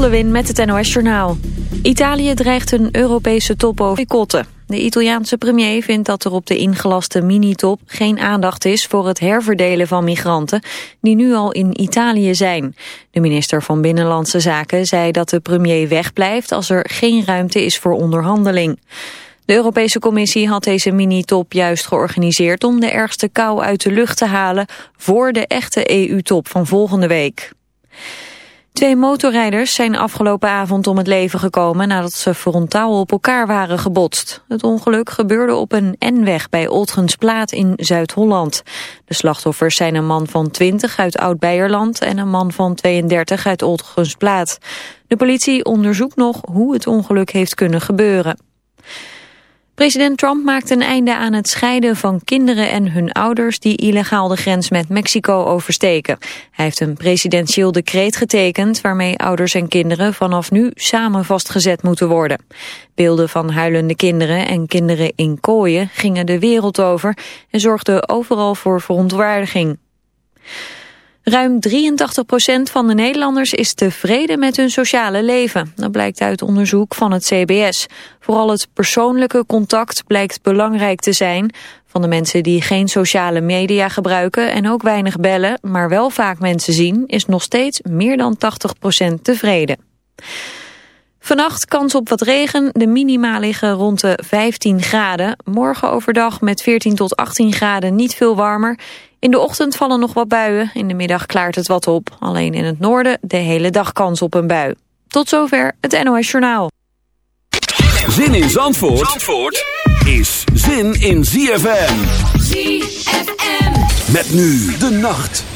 Lewin met het NOS Journaal. Italië dreigt een Europese top over. De Italiaanse premier vindt dat er op de ingelaste minitop geen aandacht is voor het herverdelen van migranten die nu al in Italië zijn. De minister van Binnenlandse Zaken zei dat de premier wegblijft als er geen ruimte is voor onderhandeling. De Europese Commissie had deze minitop juist georganiseerd om de ergste kou uit de lucht te halen voor de echte EU-top van volgende week. Twee motorrijders zijn afgelopen avond om het leven gekomen nadat ze frontaal op elkaar waren gebotst. Het ongeluk gebeurde op een N-weg bij Oltgensplaat in Zuid-Holland. De slachtoffers zijn een man van 20 uit Oud-Beierland en een man van 32 uit Oltgensplaat. De politie onderzoekt nog hoe het ongeluk heeft kunnen gebeuren. President Trump maakt een einde aan het scheiden van kinderen en hun ouders die illegaal de grens met Mexico oversteken. Hij heeft een presidentieel decreet getekend waarmee ouders en kinderen vanaf nu samen vastgezet moeten worden. Beelden van huilende kinderen en kinderen in kooien gingen de wereld over en zorgden overal voor verontwaardiging. Ruim 83% van de Nederlanders is tevreden met hun sociale leven. Dat blijkt uit onderzoek van het CBS. Vooral het persoonlijke contact blijkt belangrijk te zijn. Van de mensen die geen sociale media gebruiken en ook weinig bellen... maar wel vaak mensen zien, is nog steeds meer dan 80% tevreden. Vannacht kans op wat regen. De minima liggen rond de 15 graden. Morgen overdag met 14 tot 18 graden niet veel warmer. In de ochtend vallen nog wat buien. In de middag klaart het wat op. Alleen in het noorden de hele dag kans op een bui. Tot zover het NOS Journaal. Zin in Zandvoort, Zandvoort is zin in ZFM. ZFM. Met nu de nacht.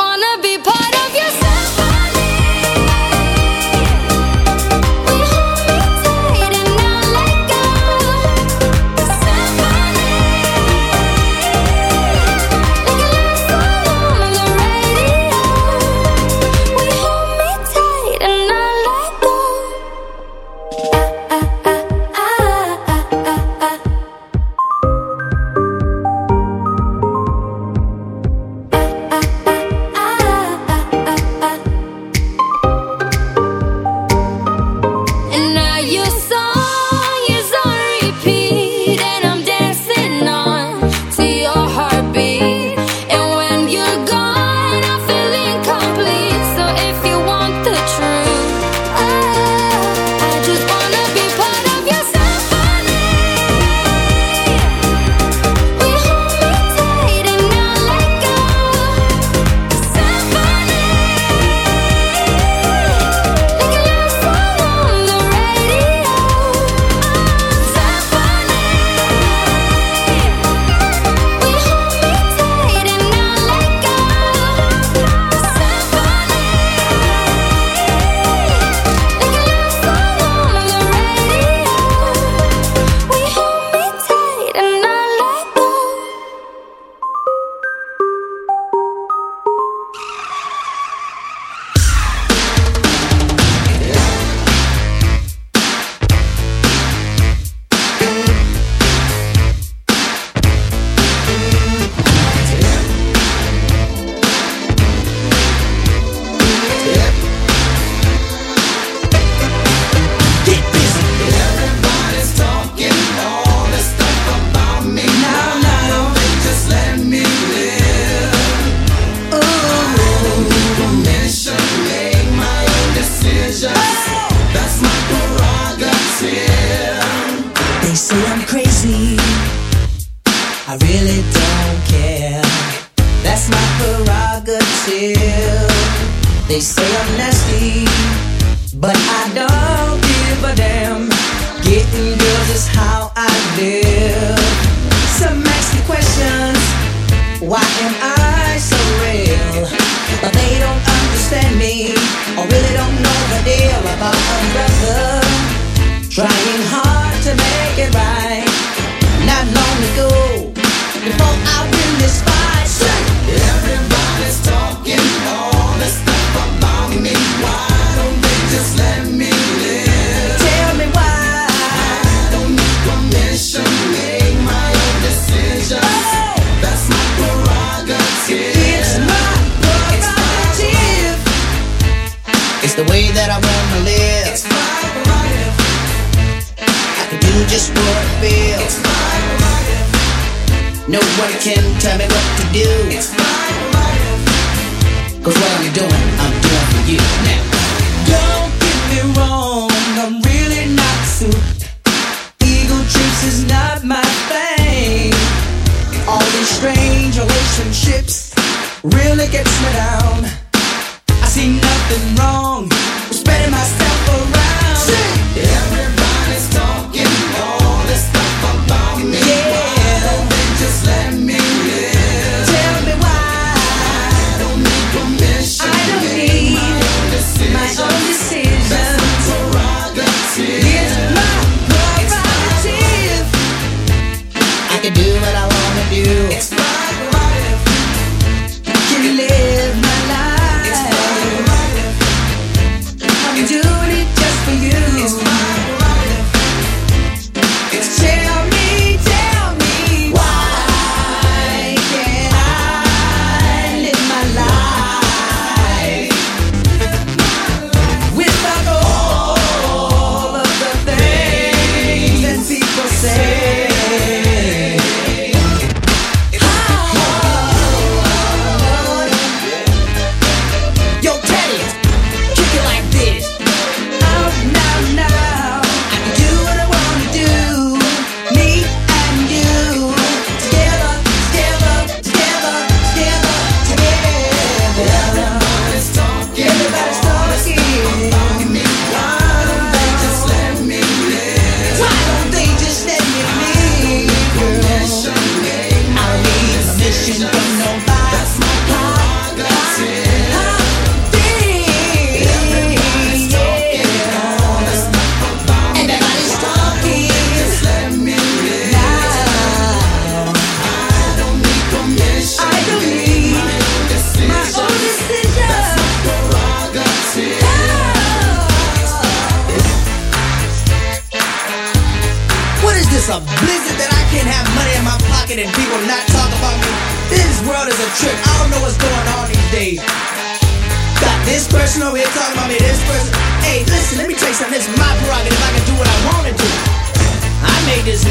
wanna be part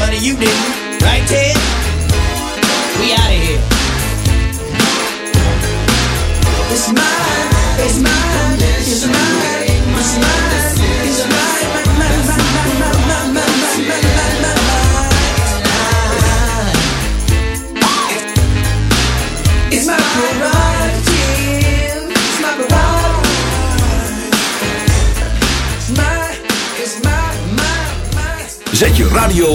money, you didn't.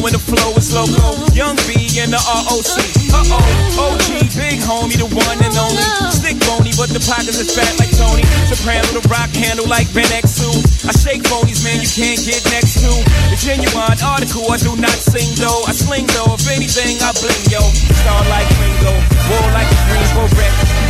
When the flow is loco. Young B and the ROC. Uh oh, OG, big homie, the one and only. Stick bony, but the pockets is fat like Tony. Soprano, the rock handle like Ben X2. I shake phonies, man, you can't get next to. The genuine article, I do not sing though. I sling though, if anything, I bling yo. Star like Ringo, war like a Greensboro wreck.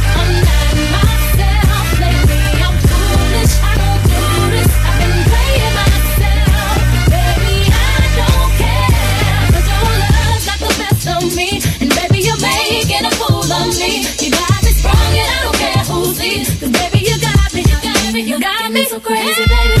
You got me and I don't care. 'Cause baby you got me, you got me, you got me so crazy, baby.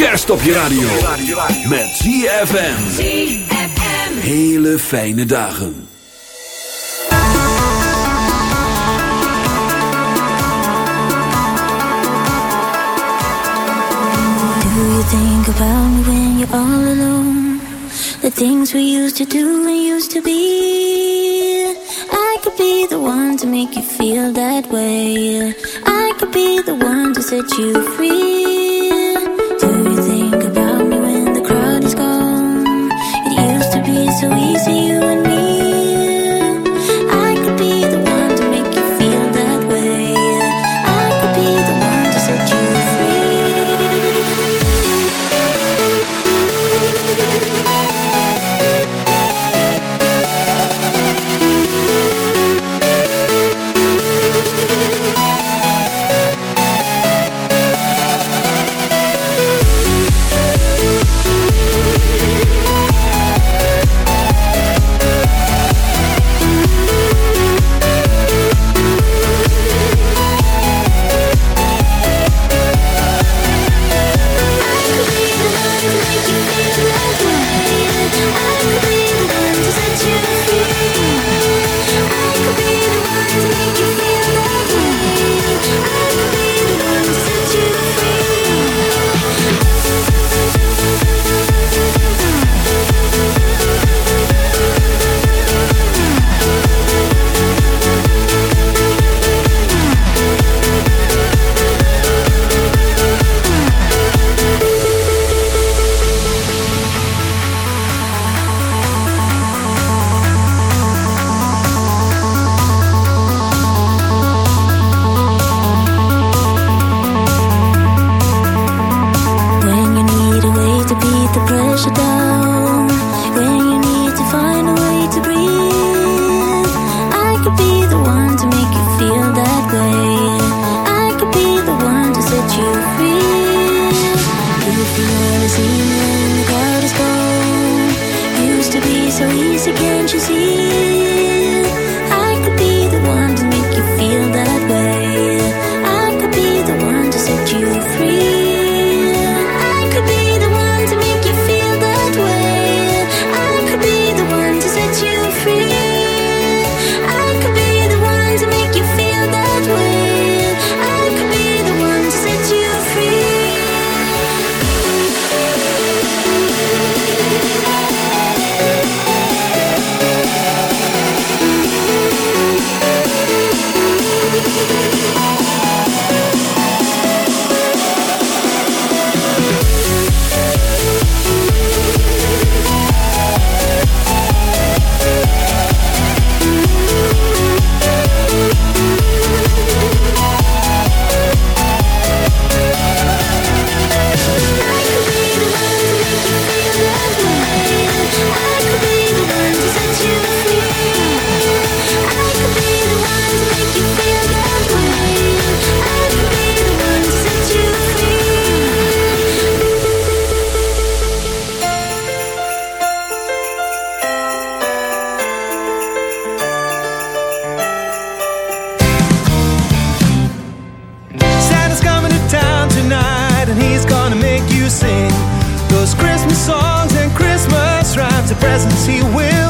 kerst op je radio. Met ZFM. Hele fijne dagen. Do you think about me when you're all alone? The things we used to do and used to be. I could be the one to make you feel that way. I could be the one to set you free. so easy, you and me. tonight and he's gonna make you sing those Christmas songs and Christmas rhymes, the presents he will.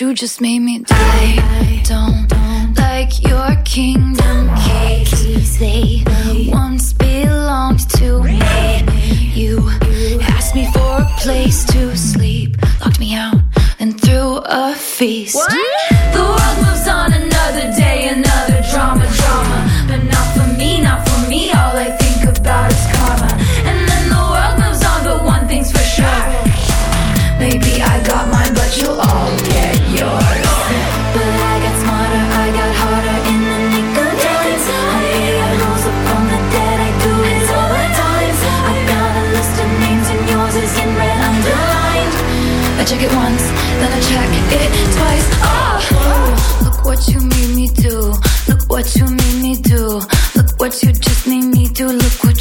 you just made me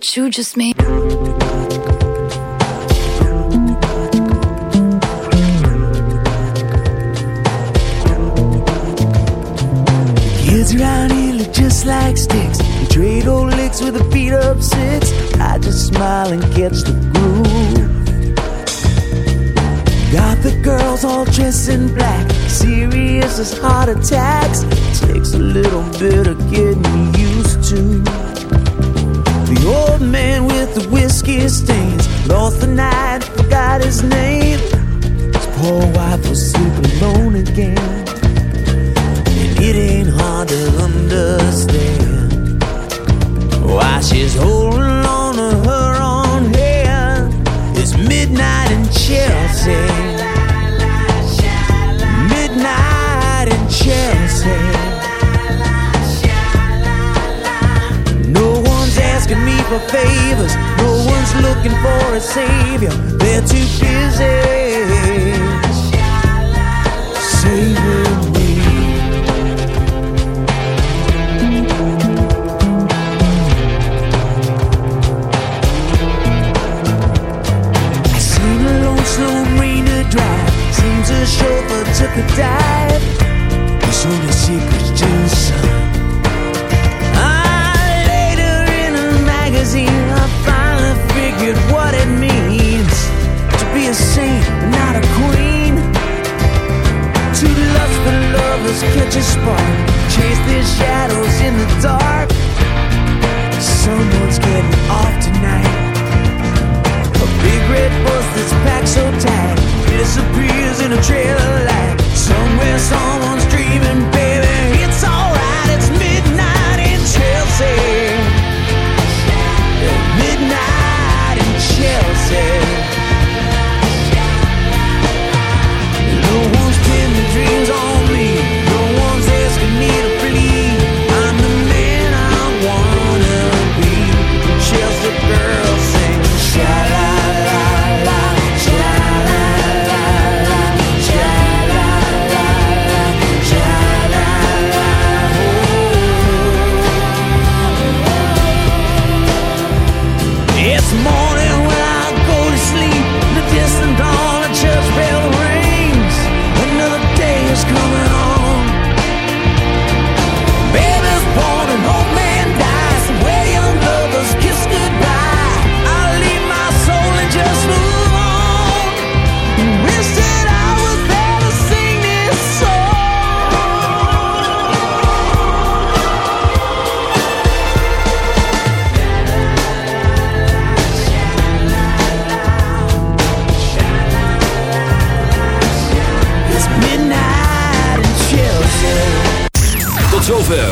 what you just made. Kids around here look just like sticks. We trade old licks with a beat up six. I just smile and catch the groove. Got the girls all dressed in black, serious as heart attacks. Takes a little bit of getting used to. Old man with the whiskey stains. Lost the night, forgot his name. His poor wife was super alone again. And it ain't hard to understand Why she's holding on to her own hair. It's midnight in Chelsea. Midnight in Chelsea. For favors. No one's looking for a savior. They're too busy saving me. I seen a lone slow rain to. Seems a chauffeur took a dive. His only secret's just what it means to be a saint, not a queen. Two lustful lovers catch a spark, chase their shadows in the dark. Someone's getting off tonight. A big red bus that's packed so tight disappears in a trail of light. Somewhere someone's